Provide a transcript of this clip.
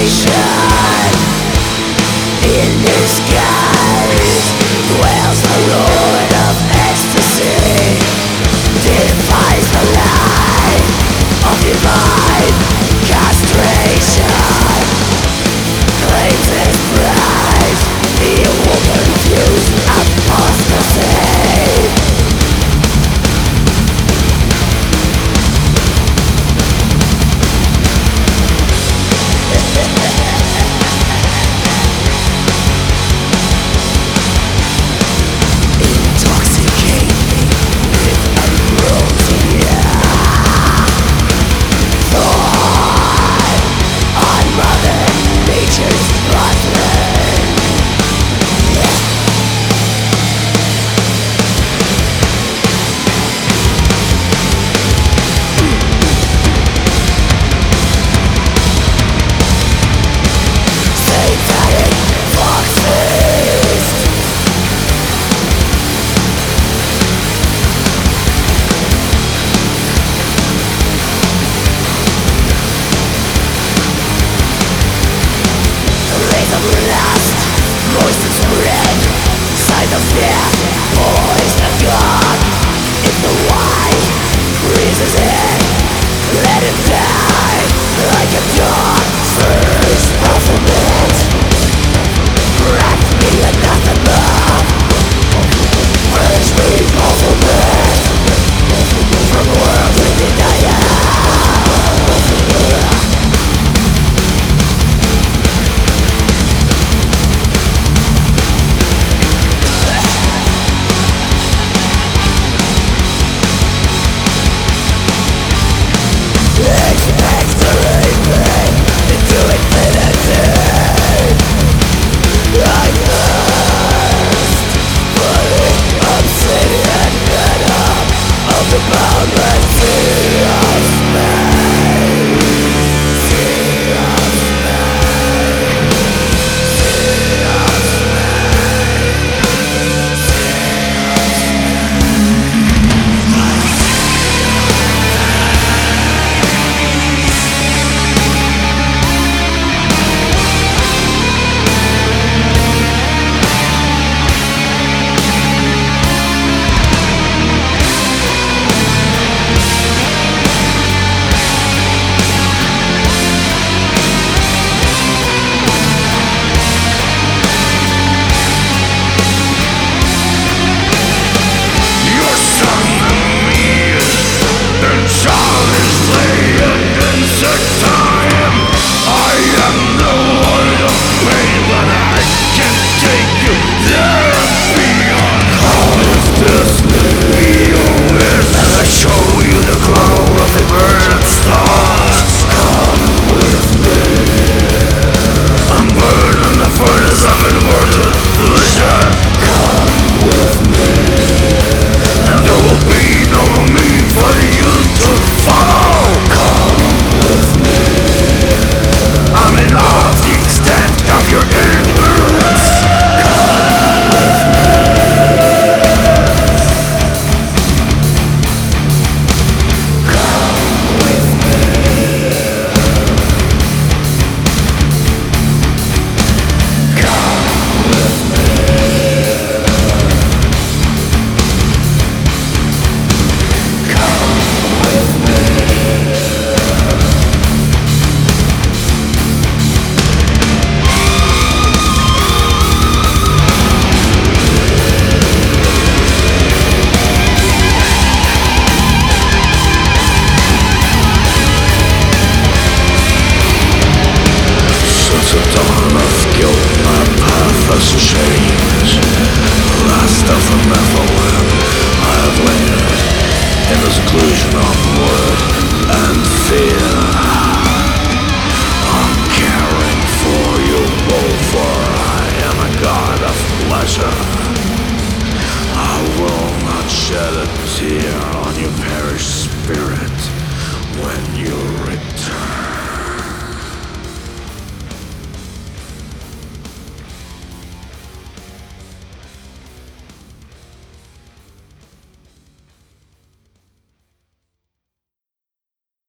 Expect to leave me into infinity I will not shed a tear on your perished spirit when you repent.